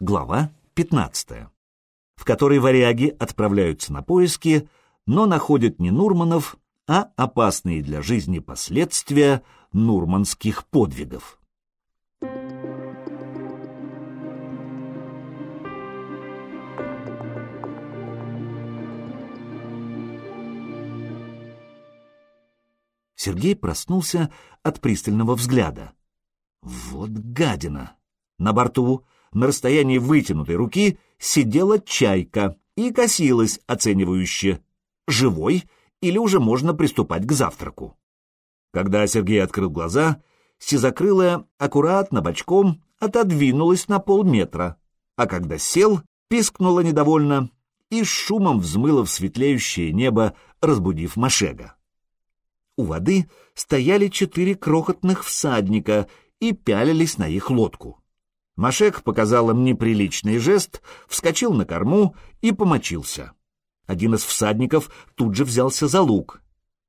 Глава 15, в которой варяги отправляются на поиски, но находят не Нурманов, а опасные для жизни последствия нурманских подвигов. Сергей проснулся от пристального взгляда. Вот гадина! На борту, на расстоянии вытянутой руки, сидела чайка и косилась оценивающе. Живой или уже можно приступать к завтраку? Когда Сергей открыл глаза, сизокрылая аккуратно бочком отодвинулась на полметра, а когда сел, пискнула недовольно и шумом взмыла в светлеющее небо, разбудив Машега. У воды стояли четыре крохотных всадника и пялились на их лодку. Машек показал им неприличный жест, вскочил на корму и помочился. Один из всадников тут же взялся за лук.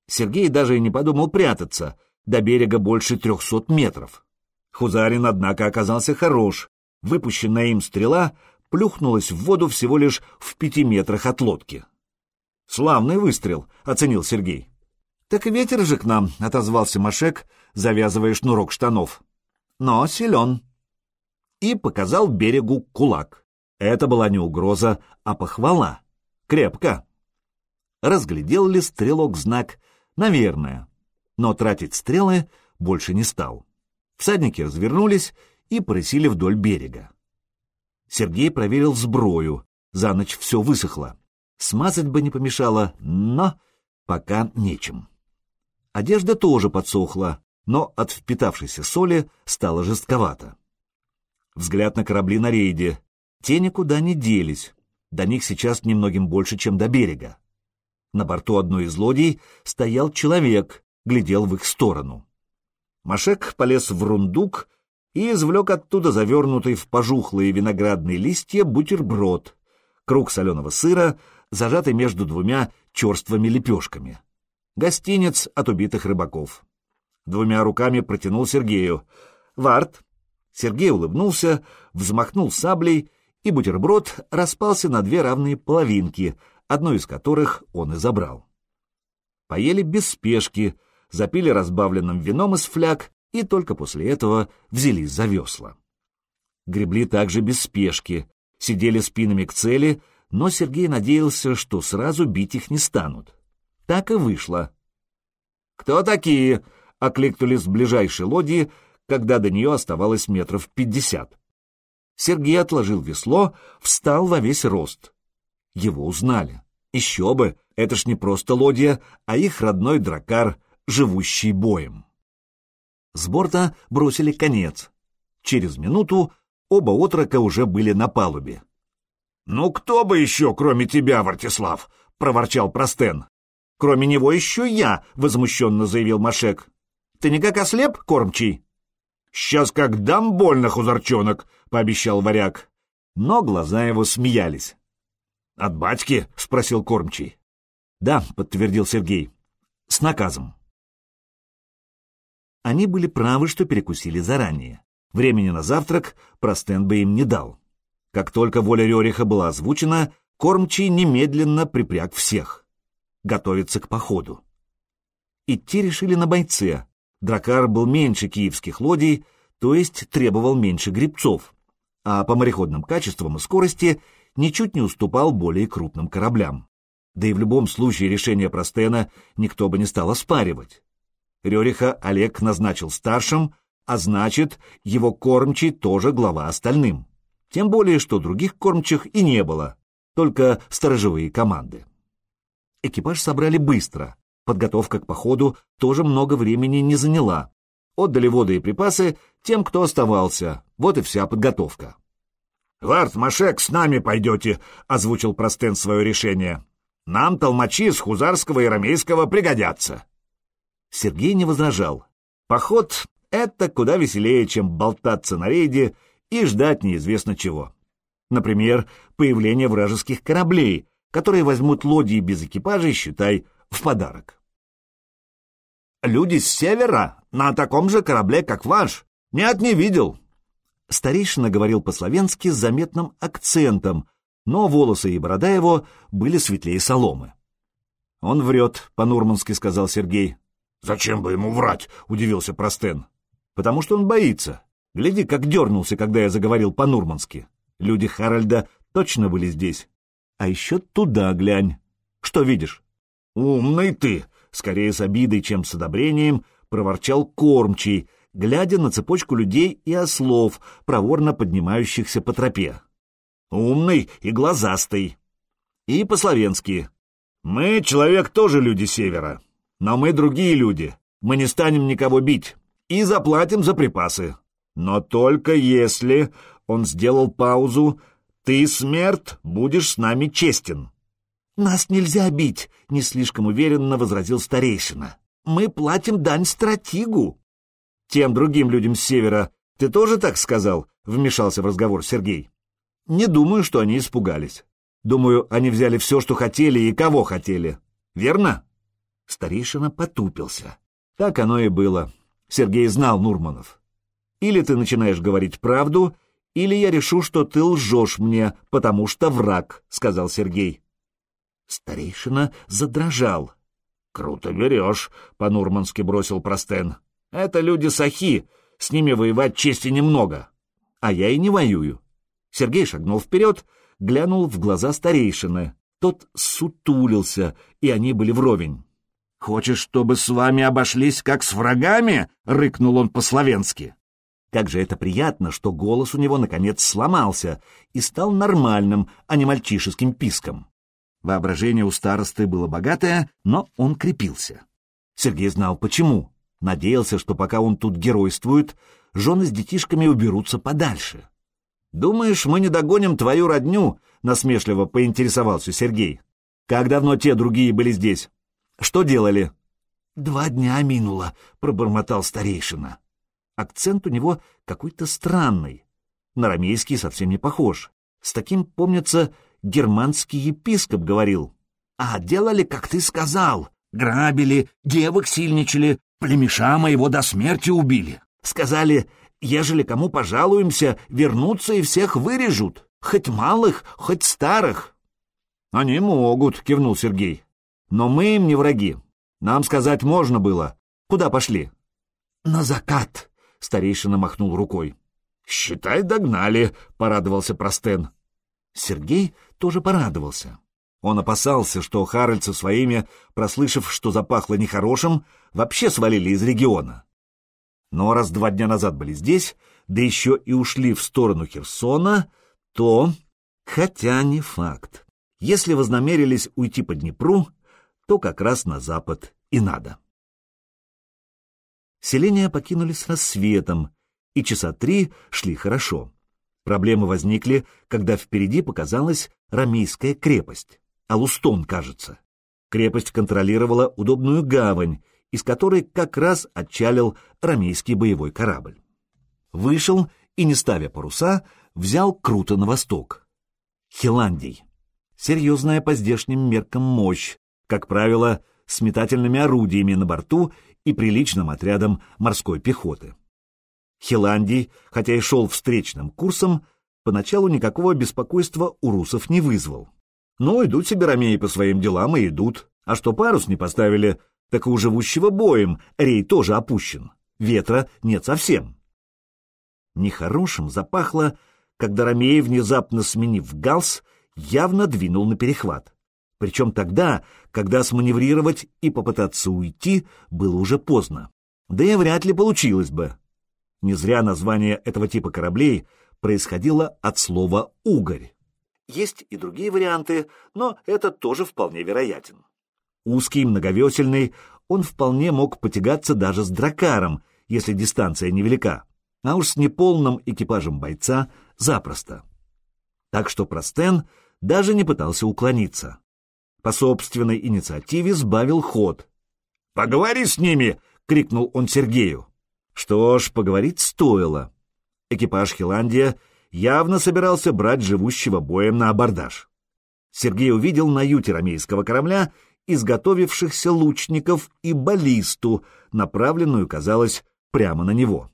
Сергей даже и не подумал прятаться, до берега больше трехсот метров. Хузарин, однако, оказался хорош. Выпущенная им стрела плюхнулась в воду всего лишь в пяти метрах от лодки. «Славный выстрел», — оценил Сергей. «Так и ветер же к нам», — отозвался Машек, завязывая шнурок штанов. «Но силен». И показал берегу кулак. Это была не угроза, а похвала. Крепко. Разглядел ли стрелок знак? Наверное. Но тратить стрелы больше не стал. Всадники развернулись и порысили вдоль берега. Сергей проверил сброю. За ночь все высохло. Смазать бы не помешало, но пока нечем. Одежда тоже подсохла, но от впитавшейся соли стало жестковато. Взгляд на корабли на рейде. Те никуда не делись. До них сейчас немногим больше, чем до берега. На борту одной из лодий стоял человек, глядел в их сторону. Машек полез в рундук и извлек оттуда завернутый в пожухлые виноградные листья бутерброд, круг соленого сыра, зажатый между двумя черствыми лепешками. Гостинец от убитых рыбаков. Двумя руками протянул Сергею. «Варт!» Сергей улыбнулся, взмахнул саблей, и бутерброд распался на две равные половинки, одну из которых он и забрал. Поели без спешки, запили разбавленным вином из фляг и только после этого взялись за весла. Гребли также без спешки, сидели спинами к цели, но Сергей надеялся, что сразу бить их не станут. Так и вышло. «Кто такие?» — окликнули с ближайшей лодьи, когда до нее оставалось метров пятьдесят. Сергей отложил весло, встал во весь рост. Его узнали. Еще бы, это ж не просто лодья, а их родной дракар, живущий боем. С борта бросили конец. Через минуту оба отрока уже были на палубе. «Ну кто бы еще, кроме тебя, Вартислав?» — проворчал Простен. «Кроме него еще я», — возмущенно заявил Машек. «Ты никак ослеп, кормчий?» «Сейчас как дам больно, хузарчонок», — пообещал варяг. Но глаза его смеялись. «От батьки?» — спросил кормчий. «Да», — подтвердил Сергей. «С наказом». Они были правы, что перекусили заранее. Времени на завтрак Простен бы им не дал. Как только воля Рериха была озвучена, кормчий немедленно припряг всех готовиться к походу. Идти решили на бойце. Дракар был меньше киевских лодий, то есть требовал меньше грибцов, а по мореходным качествам и скорости ничуть не уступал более крупным кораблям. Да и в любом случае решение Простена никто бы не стал оспаривать. Рериха Олег назначил старшим, а значит, его кормчий тоже глава остальным. Тем более, что других кормчих и не было, только сторожевые команды. Экипаж собрали быстро. Подготовка к походу тоже много времени не заняла. Отдали воды и припасы тем, кто оставался. Вот и вся подготовка. «Варт, Машек, с нами пойдете», — озвучил Простен свое решение. «Нам толмачи с Хузарского и Ромейского пригодятся». Сергей не возражал. Поход — это куда веселее, чем болтаться на рейде и ждать неизвестно чего. Например, появление вражеских кораблей, которые возьмут лодии без экипажей, считай, в подарок. «Люди с севера на таком же корабле, как ваш? Нет, не видел». Старейшина говорил по-словенски с заметным акцентом, но волосы и борода его были светлее соломы. «Он врет», — по-нурмански сказал Сергей. «Зачем бы ему врать?» — удивился Простен. «Потому что он боится. Гляди, как дернулся, когда я заговорил по-нурмански. Люди Харальда точно были здесь. А еще туда глянь. Что видишь?» «Умный ты!» — скорее с обидой, чем с одобрением, проворчал кормчий, глядя на цепочку людей и ослов, проворно поднимающихся по тропе. «Умный и глазастый!» И по-словенски. «Мы, человек, тоже люди Севера, но мы другие люди. Мы не станем никого бить и заплатим за припасы. Но только если...» — он сделал паузу ты, смерть, будешь с нами честен. Нас нельзя бить, не слишком уверенно возразил старейшина. Мы платим дань стратегу. Тем другим людям с севера ты тоже так сказал? Вмешался в разговор Сергей. Не думаю, что они испугались. Думаю, они взяли все, что хотели и кого хотели. Верно? Старейшина потупился. Так оно и было. Сергей знал Нурманов. Или ты начинаешь говорить правду, или я решу, что ты лжешь мне, потому что враг», — сказал Сергей. Старейшина задрожал. «Круто берешь», — по-нурмански бросил Простен. «Это люди сахи, с ними воевать чести немного». «А я и не воюю». Сергей шагнул вперед, глянул в глаза старейшины. Тот сутулился, и они были вровень. «Хочешь, чтобы с вами обошлись как с врагами?» — рыкнул он по-словенски. Как же это приятно, что голос у него наконец сломался и стал нормальным, а не мальчишеским писком. Воображение у старосты было богатое, но он крепился. Сергей знал почему. Надеялся, что пока он тут геройствует, жены с детишками уберутся подальше. «Думаешь, мы не догоним твою родню?» — насмешливо поинтересовался Сергей. «Как давно те другие были здесь? Что делали?» «Два дня минуло», — пробормотал старейшина. Акцент у него какой-то странный. На рамейский совсем не похож. С таким, помнится, германский епископ говорил. «А делали, как ты сказал. Грабили, девок сильничали, племеша моего до смерти убили. Сказали, ежели кому пожалуемся, вернутся и всех вырежут, хоть малых, хоть старых». «Они могут», — кивнул Сергей. «Но мы им не враги. Нам сказать можно было. Куда пошли?» «На закат», Старейшина махнул рукой. «Считай, догнали», — порадовался Простен. Сергей тоже порадовался. Он опасался, что Харальд своими, прослышав, что запахло нехорошим, вообще свалили из региона. Но раз два дня назад были здесь, да еще и ушли в сторону Херсона, то... Хотя не факт. Если вознамерились уйти по Днепру, то как раз на запад и надо. Селение покинули с рассветом, и часа три шли хорошо. Проблемы возникли, когда впереди показалась Рамейская крепость, Алустон, кажется. Крепость контролировала удобную гавань, из которой как раз отчалил рамейский боевой корабль. Вышел и, не ставя паруса, взял круто на восток. Хиландий. Серьезная по здешним меркам мощь, как правило, с метательными орудиями на борту и приличным отрядом морской пехоты. Хиландий, хотя и шел встречным курсом, поначалу никакого беспокойства у русов не вызвал. Ну, идут себе ромеи по своим делам и идут. А что парус не поставили, так и у живущего боем рей тоже опущен. Ветра нет совсем. Нехорошим запахло, когда Ромей, внезапно сменив галс, явно двинул на перехват. Причем тогда, когда сманеврировать и попытаться уйти было уже поздно. Да и вряд ли получилось бы. Не зря название этого типа кораблей происходило от слова «угорь». Есть и другие варианты, но этот тоже вполне вероятен. Узкий, многовесельный, он вполне мог потягаться даже с дракаром, если дистанция невелика, а уж с неполным экипажем бойца запросто. Так что Простен даже не пытался уклониться по собственной инициативе сбавил ход. «Поговори с ними!» — крикнул он Сергею. Что ж, поговорить стоило. Экипаж Хиландия явно собирался брать живущего боем на абордаж. Сергей увидел на юте рамейского корабля изготовившихся лучников и баллисту, направленную, казалось, прямо на него.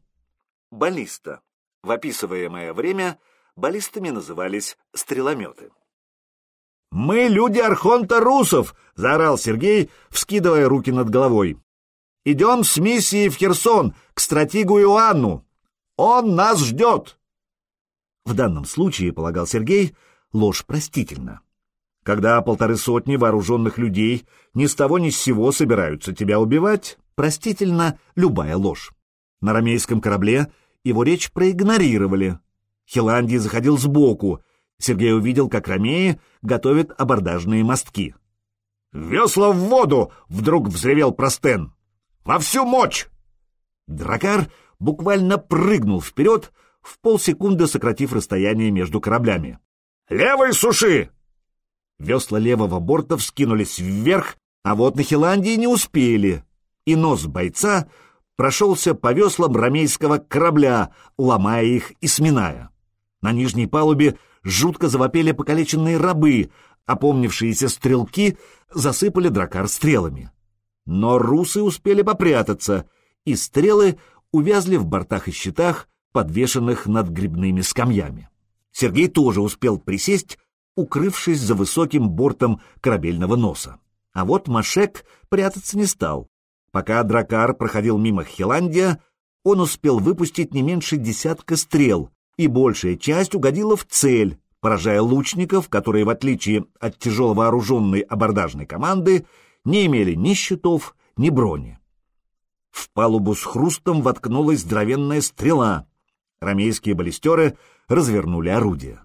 Баллиста В описываемое время баллистами назывались стрелометы. «Мы люди Архонта Русов!» — заорал Сергей, вскидывая руки над головой. «Идем с миссией в Херсон к стратегу Иоанну. Он нас ждет!» В данном случае, полагал Сергей, ложь простительна. Когда полторы сотни вооруженных людей ни с того ни с сего собираются тебя убивать, простительна любая ложь. На рамейском корабле его речь проигнорировали. Хиландий заходил сбоку. Сергей увидел, как ромеи готовят абордажные мостки. «Весла в воду!» — вдруг взревел Простен. «Во всю мощь!» Дракар буквально прыгнул вперед, в полсекунды сократив расстояние между кораблями. «Левой суши!» Весла левого борта вскинулись вверх, а вот на Хиландии не успели, и нос бойца прошелся по веслам ромейского корабля, ломая их и сминая. На нижней палубе жутко завопели покалеченные рабы, опомнившиеся стрелки засыпали дракар стрелами. Но русы успели попрятаться, и стрелы увязли в бортах и щитах, подвешенных над грибными скамьями. Сергей тоже успел присесть, укрывшись за высоким бортом корабельного носа. А вот Машек прятаться не стал. Пока Дракар проходил мимо Хиландия, он успел выпустить не меньше десятка стрел, и большая часть угодила в цель, поражая лучников, которые, в отличие от тяжело вооруженной абордажной команды, не имели ни щитов, ни брони. В палубу с хрустом воткнулась здоровенная стрела, Ромейские баллистеры развернули орудие.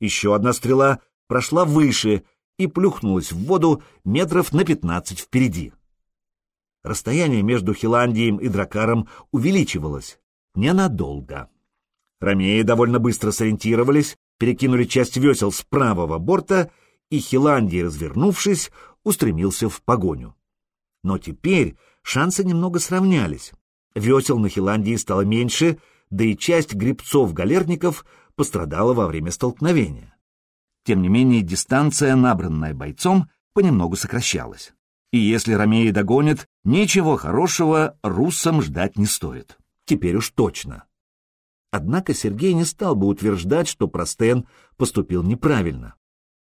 Еще одна стрела прошла выше и плюхнулась в воду метров на пятнадцать впереди. Расстояние между Хиландием и Дракаром увеличивалось. Ненадолго. Ромеи довольно быстро сориентировались, перекинули часть весел с правого борта, и Хиландий, развернувшись, устремился в погоню. Но теперь шансы немного сравнялись. Весел на Хиландии стало меньше — да и часть грибцов-галерников пострадала во время столкновения. Тем не менее, дистанция, набранная бойцом, понемногу сокращалась. И если ромеи догонят, ничего хорошего руссам ждать не стоит. Теперь уж точно. Однако Сергей не стал бы утверждать, что Простен поступил неправильно.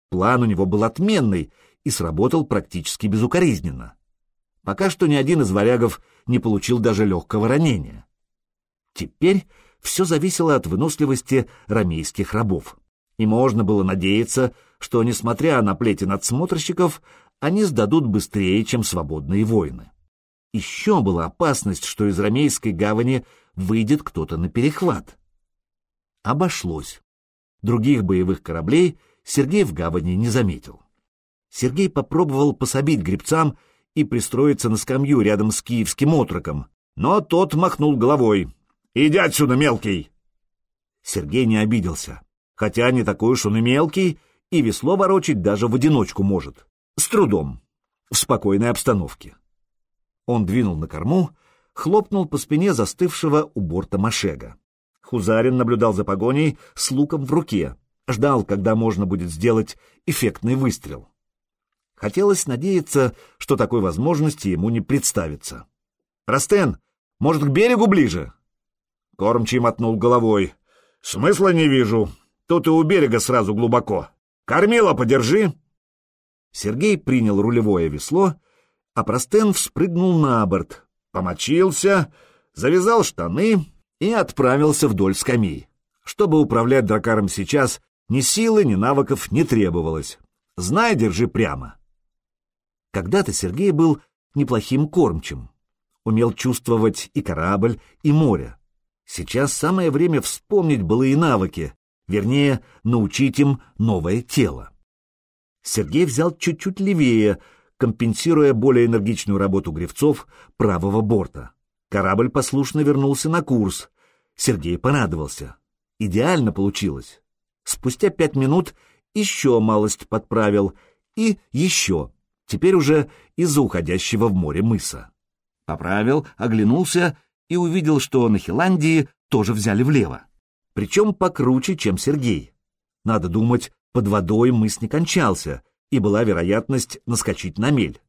План у него был отменный и сработал практически безукоризненно. Пока что ни один из варягов не получил даже легкого ранения. Теперь все зависело от выносливости рамейских рабов. И можно было надеяться, что, несмотря на плети надсмотрщиков, они сдадут быстрее, чем свободные воины. Еще была опасность, что из рамейской гавани выйдет кто-то на перехват. Обошлось. Других боевых кораблей Сергей в гавани не заметил. Сергей попробовал пособить гребцам и пристроиться на скамью рядом с киевским отроком, но тот махнул головой. Иди отсюда, мелкий!» Сергей не обиделся, хотя не такой уж он и мелкий, и весло ворочить даже в одиночку может. С трудом, в спокойной обстановке. Он двинул на корму, хлопнул по спине застывшего у борта Машега. Хузарин наблюдал за погоней с луком в руке, ждал, когда можно будет сделать эффектный выстрел. Хотелось надеяться, что такой возможности ему не представится. «Растен, может, к берегу ближе?» Кормчий мотнул головой. «Смысла не вижу. Тут и у берега сразу глубоко. Кормила подержи!» Сергей принял рулевое весло, а Простен вспрыгнул на борт, помочился, завязал штаны и отправился вдоль скамей. Чтобы управлять дракаром сейчас, ни силы, ни навыков не требовалось. Знай, держи прямо. Когда-то Сергей был неплохим кормчим. Умел чувствовать и корабль, и море. Сейчас самое время вспомнить былые навыки, вернее, научить им новое тело. Сергей взял чуть-чуть левее, компенсируя более энергичную работу гревцов правого борта. Корабль послушно вернулся на курс. Сергей порадовался. Идеально получилось. Спустя пять минут еще малость подправил, и еще, теперь уже из-за уходящего в море мыса. Поправил, оглянулся и увидел, что на Хиландии тоже взяли влево. Причем покруче, чем Сергей. Надо думать, под водой мыс не кончался, и была вероятность наскочить на мель.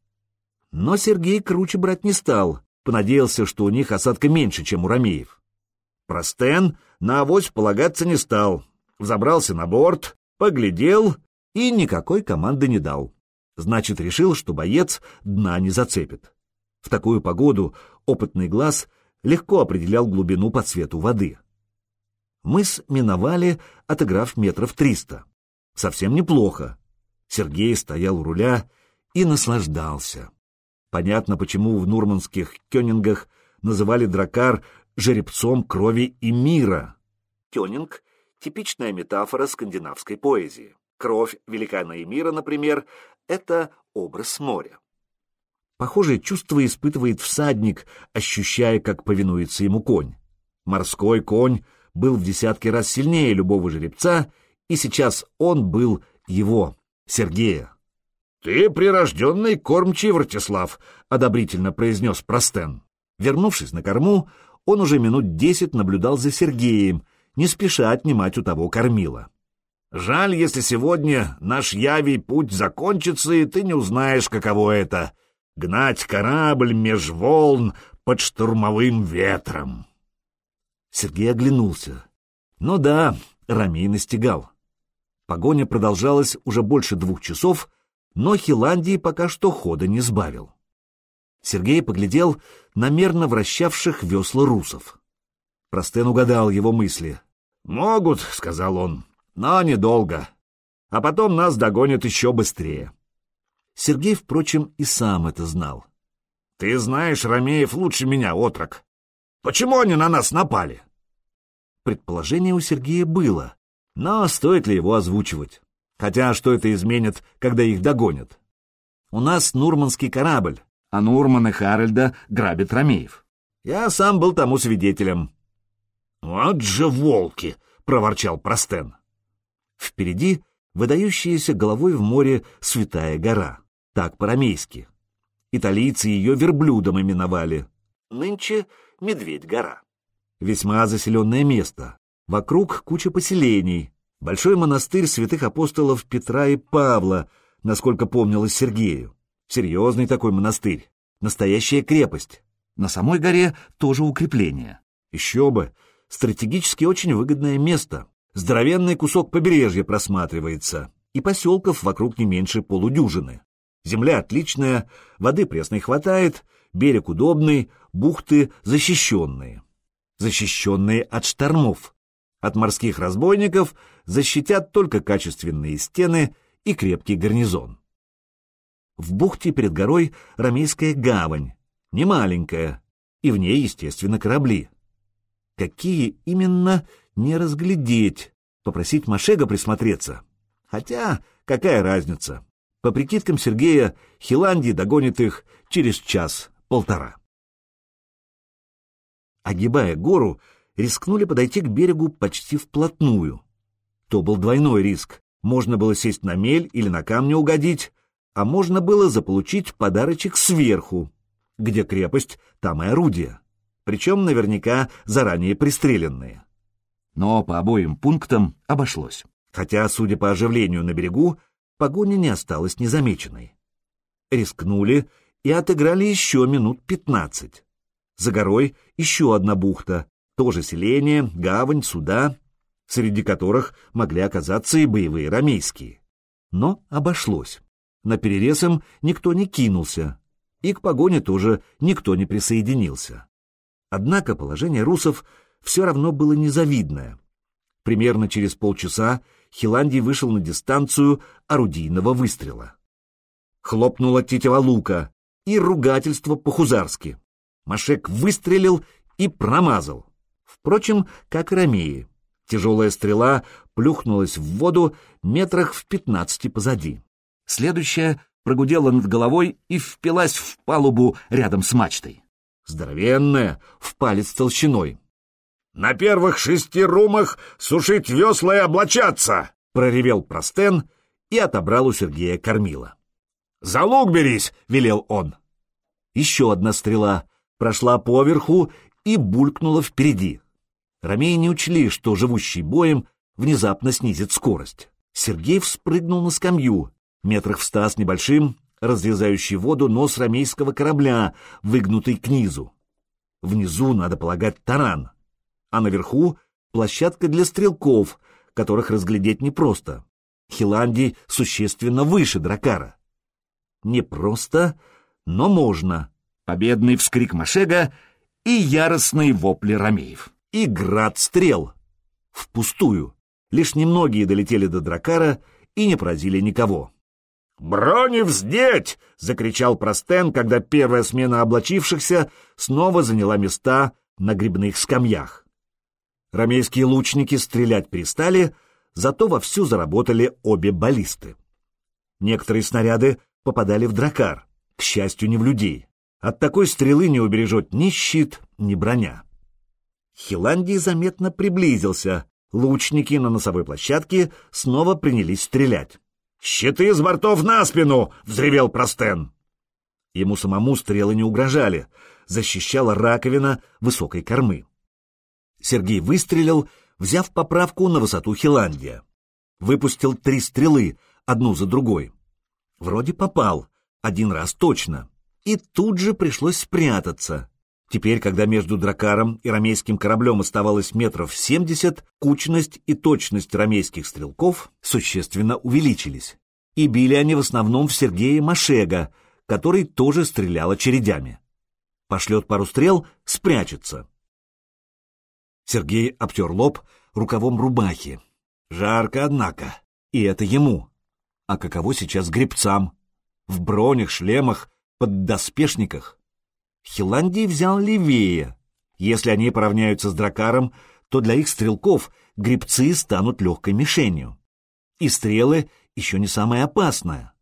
Но Сергей круче брать не стал, понадеялся, что у них осадка меньше, чем у ромеев. Простен на авось полагаться не стал. Взобрался на борт, поглядел и никакой команды не дал. Значит, решил, что боец дна не зацепит. В такую погоду опытный глаз легко определял глубину по цвету воды. Мыс миновали, отыграв метров триста. Совсем неплохо. Сергей стоял у руля и наслаждался. Понятно, почему в нурманских кёнингах называли дракар жеребцом крови и мира. Кёнинг — типичная метафора скандинавской поэзии. Кровь великана и мира, например, — это образ моря. Похожее чувство испытывает всадник, ощущая, как повинуется ему конь. Морской конь был в десятки раз сильнее любого жеребца, и сейчас он был его, Сергея. «Ты прирожденный кормчий, Вратислав», — одобрительно произнес Простен. Вернувшись на корму, он уже минут десять наблюдал за Сергеем, не спеша отнимать у того кормила. «Жаль, если сегодня наш явий путь закончится, и ты не узнаешь, каково это — гнать корабль меж волн под штурмовым ветром». Сергей оглянулся. Ну да, Рамей настигал. Погоня продолжалась уже больше двух часов, но Хиландии пока что хода не сбавил. Сергей поглядел на мерно вращавших весла русов. Простен угадал его мысли. «Могут», — сказал он, — «но недолго. А потом нас догонят еще быстрее». Сергей, впрочем, и сам это знал. «Ты знаешь Ромеев лучше меня, отрок. Почему они на нас напали?» Предположение у Сергея было, но стоит ли его озвучивать? Хотя что это изменит, когда их догонят? У нас Нурманский корабль, а Нурман и Харальда грабят Ромеев. Я сам был тому свидетелем. «Вот же волки!» — проворчал Простен. Впереди выдающаяся головой в море Святая гора, так по-рамейски. Италийцы ее верблюдом именовали. Нынче Медведь-гора. Весьма заселенное место. Вокруг куча поселений. Большой монастырь святых апостолов Петра и Павла, насколько помнилось Сергею. Серьезный такой монастырь, настоящая крепость. На самой горе тоже укрепление. Еще бы, стратегически очень выгодное место. Здоровенный кусок побережья просматривается, и поселков вокруг не меньше полудюжины. Земля отличная, воды пресной хватает, берег удобный, бухты защищенные. Защищенные от штормов. От морских разбойников защитят только качественные стены и крепкий гарнизон. В бухте перед горой Ромейская гавань, немаленькая, и в ней, естественно, корабли. Какие именно, не разглядеть, попросить Машега присмотреться. Хотя, какая разница? По прикидкам Сергея, Хиландии догонит их через час-полтора. Огибая гору, рискнули подойти к берегу почти вплотную. То был двойной риск. Можно было сесть на мель или на камни угодить, а можно было заполучить подарочек сверху. Где крепость, там и орудия. Причем наверняка заранее пристреленные. Но по обоим пунктам обошлось. Хотя, судя по оживлению на берегу, погоня не осталась незамеченной. Рискнули и отыграли еще минут пятнадцать. За горой еще одна бухта, тоже селение, гавань, суда, среди которых могли оказаться и боевые рамейские. Но обошлось. На перерез им никто не кинулся, и к погоне тоже никто не присоединился. Однако положение русов все равно было незавидное. Примерно через полчаса Хиландий вышел на дистанцию орудийного выстрела. Хлопнула тетива лука и ругательство по-хузарски. Машек выстрелил и промазал. Впрочем, как и Ромеи. Тяжелая стрела плюхнулась в воду метрах в пятнадцати позади. Следующая прогудела над головой и впилась в палубу рядом с мачтой. Здоровенная, в палец толщиной. «На первых шести румах сушить весла и облачаться!» — проревел Простен и отобрал у Сергея кормила. «За лук берись!» — велел он. Еще одна стрела прошла поверху и булькнула впереди. Ромеи не учли, что живущий боем внезапно снизит скорость. Сергей вспрыгнул на скамью, метрах в ста с небольшим, разрезающий воду нос ромейского корабля, выгнутый к низу. Внизу, надо полагать, таран. А наверху — площадка для стрелков, которых разглядеть непросто. Хиландий существенно выше Дракара. Непросто, но можно. Победный вскрик Машега и яростные вопли Ромеев. И град стрел. Впустую. Лишь немногие долетели до Дракара и не поразили никого. «Брони вздеть!» — закричал Простен, когда первая смена облачившихся снова заняла места на грибных скамьях. Ромейские лучники стрелять перестали, зато вовсю заработали обе баллисты. Некоторые снаряды попадали в дракар, к счастью, не в людей. От такой стрелы не убережет ни щит, ни броня. Хиландий заметно приблизился. Лучники на носовой площадке снова принялись стрелять. «Щиты с бортов на спину!» — взревел Простен. Ему самому стрелы не угрожали, защищала раковина высокой кормы. Сергей выстрелил, взяв поправку на высоту Хиландия. Выпустил три стрелы, одну за другой. Вроде попал, один раз точно. И тут же пришлось спрятаться. Теперь, когда между дракаром и ромейским кораблем оставалось метров семьдесят, кучность и точность ромейских стрелков существенно увеличились. И били они в основном в Сергея Машега, который тоже стрелял очередями. Пошлет пару стрел, спрячется. Сергей обтер лоб рукавом рубахи. Жарко, однако. И это ему. А каково сейчас гребцам? В бронях, шлемах, под доспешниках? Хиландий взял левее. Если они поравняются с дракаром, то для их стрелков грибцы станут легкой мишенью. И стрелы еще не самое опасное.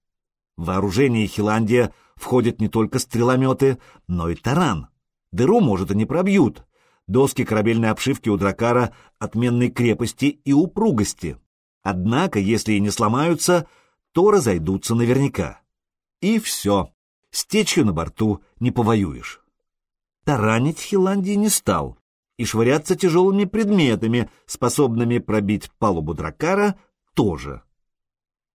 В вооружение Хиландия входят не только стрелометы, но и таран. Дыру, может, и не пробьют. Доски корабельной обшивки у дракара отменной крепости и упругости. Однако, если и не сломаются, то разойдутся наверняка. И все. С течью на борту не повоюешь. Таранить Хиландии не стал, и швыряться тяжелыми предметами, способными пробить палубу дракара, тоже.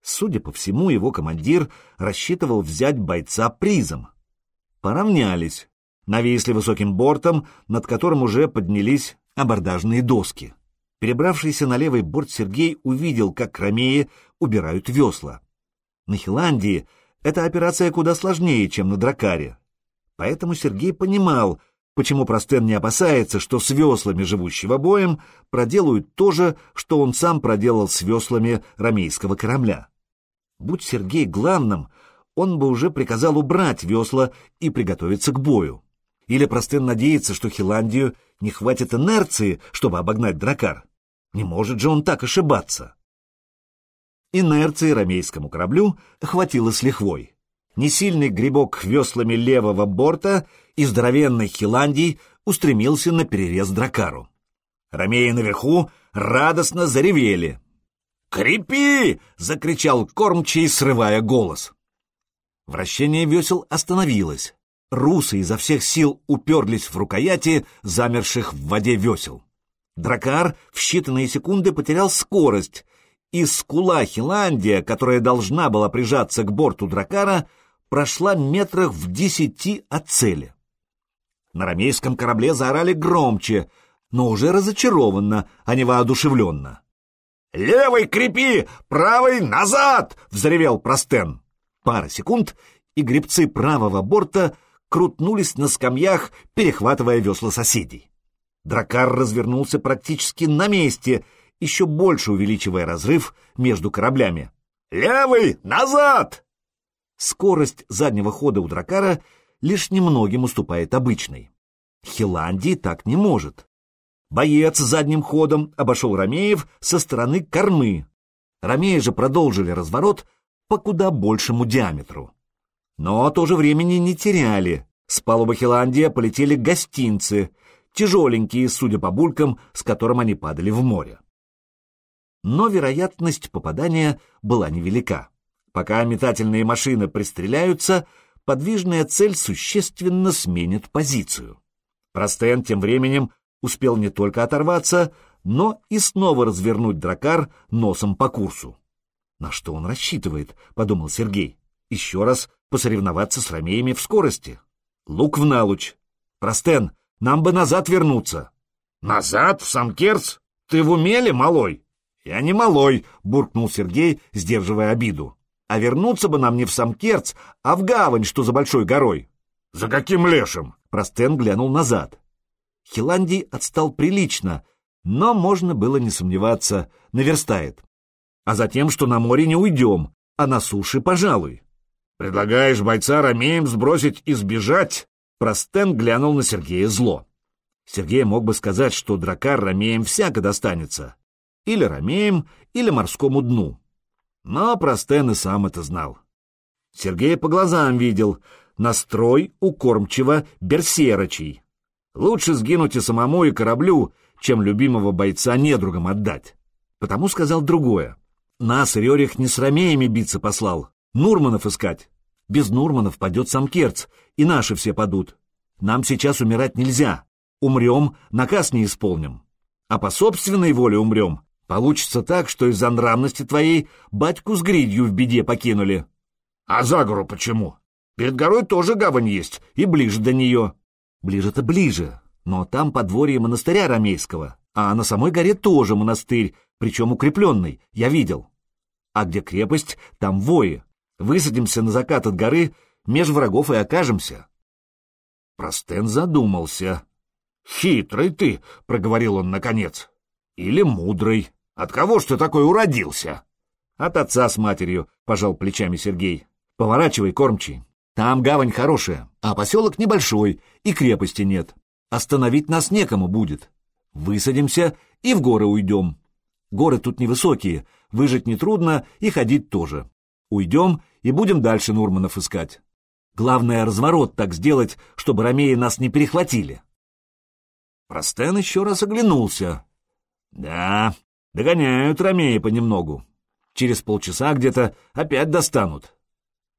Судя по всему, его командир рассчитывал взять бойца призом. Поравнялись, нависли высоким бортом, над которым уже поднялись абордажные доски. Перебравшийся на левый борт Сергей увидел, как ромеи убирают весла. На Хиландии эта операция куда сложнее, чем на Дракаре. Поэтому Сергей понимал, почему Простен не опасается, что с веслами живущего боем проделают то же, что он сам проделал с веслами ромейского корабля. Будь Сергей главным, он бы уже приказал убрать весла и приготовиться к бою. Или Простен надеется, что Хиландию не хватит инерции, чтобы обогнать Дракар. Не может же он так ошибаться. Инерции ромейскому кораблю хватило с лихвой. Несильный грибок веслами левого борта и здоровенный Хиландий устремился на перерез Дракару. Ромеи наверху радостно заревели. «Крепи!» — закричал кормчий, срывая голос. Вращение весел остановилось. Русы изо всех сил уперлись в рукояти замерших в воде весел. Дракар в считанные секунды потерял скорость — и скула Хиландия, которая должна была прижаться к борту дракара, прошла метрах в десяти от цели. На рамейском корабле заорали громче, но уже разочарованно, а не воодушевленно. «Левый крепи, правый назад!» — взревел Простен. Пара секунд, и гребцы правого борта крутнулись на скамьях, перехватывая весла соседей. Дракар развернулся практически на месте — еще больше увеличивая разрыв между кораблями. «Левый! Назад!» Скорость заднего хода у Дракара лишь немногим уступает обычной. Хиландии так не может. Боец задним ходом обошел Ромеев со стороны кормы. Ромеи же продолжили разворот по куда большему диаметру. Но тоже времени не теряли. С палубы Хиландия полетели гостинцы, тяжеленькие, судя по булькам, с которым они падали в море но вероятность попадания была невелика. Пока метательные машины пристреляются, подвижная цель существенно сменит позицию. Простен тем временем успел не только оторваться, но и снова развернуть дракар носом по курсу. «На что он рассчитывает?» — подумал Сергей. «Еще раз посоревноваться с ромеями в скорости. Лук в налуч. Простен, нам бы назад вернуться». Назад, в Самкерц? Ты в умеле, малой? Я не малой, буркнул Сергей, сдерживая обиду. А вернуться бы нам не в Самкерц, а в гавань, что за большой горой. За каким лешим? Простен глянул назад. Хиландий отстал прилично, но можно было не сомневаться, наверстает. А затем, что на море не уйдем, а на суше, пожалуй. Предлагаешь бойца Ромеем сбросить и сбежать? Простен глянул на Сергея зло. Сергей мог бы сказать, что дракар Ромеем всяко достанется. Или Ромеем, или морскому дну. Но Простен и сам это знал. Сергей по глазам видел настрой у кормчего берсерочий. Лучше сгинуть и самому, и кораблю, чем любимого бойца недругам отдать. Потому сказал другое. Нас Рерих не с Ромеями биться послал, Нурманов искать. Без Нурманов падет сам Керц, и наши все падут. Нам сейчас умирать нельзя. Умрем, наказ не исполним. А по собственной воле умрем. Получится так, что из-за нравности твоей батьку с гридью в беде покинули. А за гору почему? Перед горой тоже гавань есть, и ближе до нее. Ближе-то ближе, но там подворье монастыря ромейского, а на самой горе тоже монастырь, причем укрепленный, я видел. А где крепость, там вои. Высадимся на закат от горы, меж врагов и окажемся. Простен задумался. «Хитрый ты», — проговорил он наконец. «Или мудрый. От кого ж ты такой уродился?» «От отца с матерью», — пожал плечами Сергей. «Поворачивай, кормчий. Там гавань хорошая, а поселок небольшой, и крепости нет. Остановить нас некому будет. Высадимся и в горы уйдем. Горы тут невысокие, выжить нетрудно и ходить тоже. Уйдем и будем дальше Нурманов искать. Главное, разворот так сделать, чтобы ромеи нас не перехватили. Простен еще раз оглянулся. Да, догоняют ромеи понемногу. Через полчаса где-то опять достанут.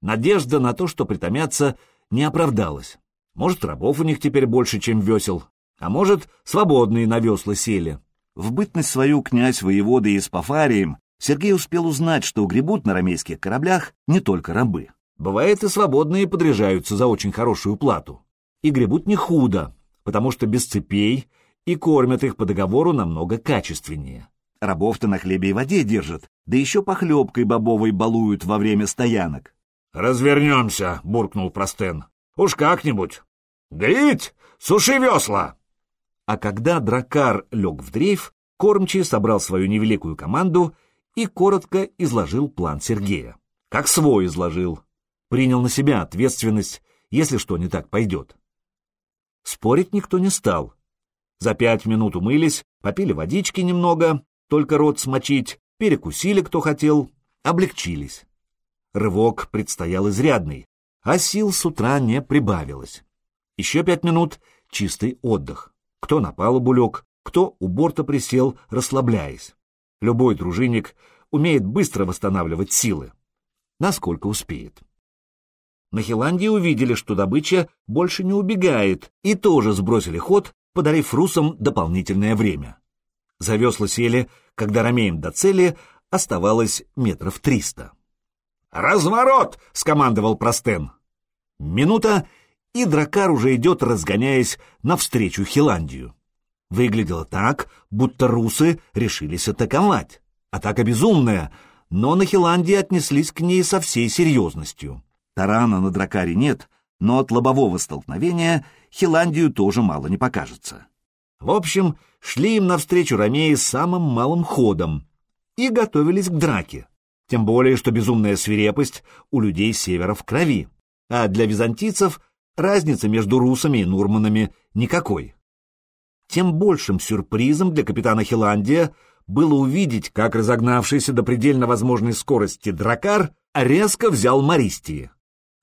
Надежда на то, что притомятся, не оправдалась. Может, рабов у них теперь больше, чем весел, а может, свободные на весла сели. В бытность свою князь воеводы и с Пафарием Сергей успел узнать, что гребут на рамейских кораблях не только рабы. Бывает, и свободные подряжаются за очень хорошую плату. И гребут не худо, потому что без цепей и кормят их по договору намного качественнее. Рабов-то на хлебе и воде держат, да еще похлебкой бобовой балуют во время стоянок. «Развернемся», — буркнул Простен. «Уж как-нибудь. Грить! Суши весла!» А когда дракар лег в дрейф, кормчий собрал свою невеликую команду — и коротко изложил план Сергея. Как свой изложил. Принял на себя ответственность, если что не так пойдет. Спорить никто не стал. За пять минут умылись, попили водички немного, только рот смочить, перекусили, кто хотел, облегчились. Рывок предстоял изрядный, а сил с утра не прибавилось. Еще пять минут — чистый отдых. Кто на палубу лег, кто у борта присел, расслабляясь. Любой дружинник умеет быстро восстанавливать силы. Насколько успеет. На Хиландии увидели, что добыча больше не убегает, и тоже сбросили ход, подарив русам дополнительное время. За весла сели, когда ромеем до цели оставалось метров триста. «Разворот!» — скомандовал Простен. Минута, и дракар уже идет, разгоняясь навстречу Хиландию. Выглядело так, будто русы решились атаковать. Атака безумная, но на Хиландии отнеслись к ней со всей серьезностью. Тарана на дракаре нет, но от лобового столкновения Хиландию тоже мало не покажется. В общем, шли им навстречу ромеи самым малым ходом и готовились к драке. Тем более, что безумная свирепость у людей севера в крови, а для византийцев разницы между русами и нурманами никакой тем большим сюрпризом для капитана Хиландия было увидеть, как разогнавшийся до предельно возможной скорости дракар резко взял Мористии.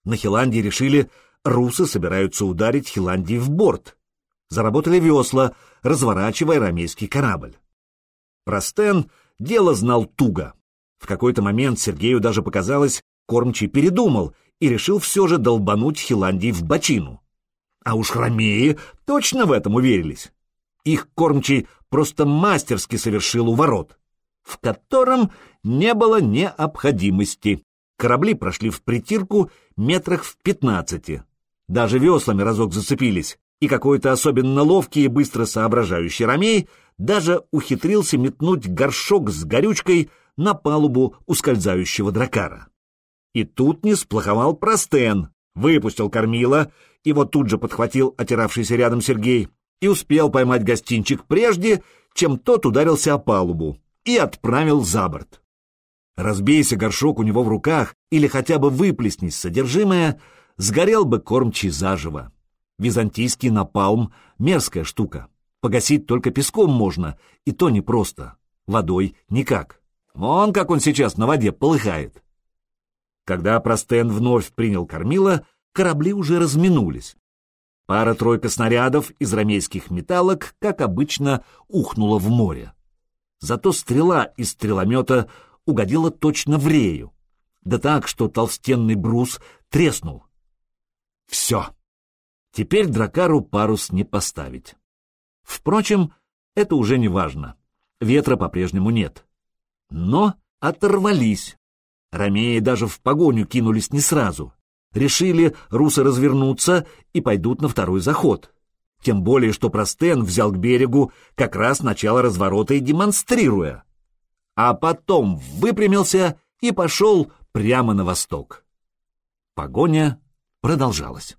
На Хиландии решили, русы собираются ударить Хиландии в борт. Заработали весла, разворачивая рамейский корабль. Простен дело знал туго. В какой-то момент Сергею даже показалось, кормчий передумал и решил все же долбануть Хиландии в бочину. А уж ромеи точно в этом уверились. Их кормчий просто мастерски совершил у ворот, в котором не было необходимости. Корабли прошли в притирку метрах в пятнадцати. Даже веслами разок зацепились, и какой-то особенно ловкий и быстро соображающий ромей даже ухитрился метнуть горшок с горючкой на палубу ускользающего дракара. И тут не сплоховал Простен, выпустил кормила, его тут же подхватил отиравшийся рядом Сергей и успел поймать гостинчик прежде, чем тот ударился о палубу и отправил за борт. Разбейся горшок у него в руках или хотя бы выплеснись содержимое, сгорел бы кормчий заживо. Византийский напалм — мерзкая штука. Погасить только песком можно, и то непросто. Водой никак. Вон как он сейчас на воде полыхает. Когда Простен вновь принял кормила, корабли уже разминулись. Пара-тройка снарядов из ромейских металлок, как обычно, ухнула в море. Зато стрела из стреломета угодила точно в рею. Да так, что толстенный брус треснул. Все. Теперь дракару парус не поставить. Впрочем, это уже не важно. Ветра по-прежнему нет. Но оторвались. Ромеи даже в погоню кинулись не сразу. Решили русы развернуться и пойдут на второй заход. Тем более, что Простен взял к берегу как раз начало разворота и демонстрируя. А потом выпрямился и пошел прямо на восток. Погоня продолжалась.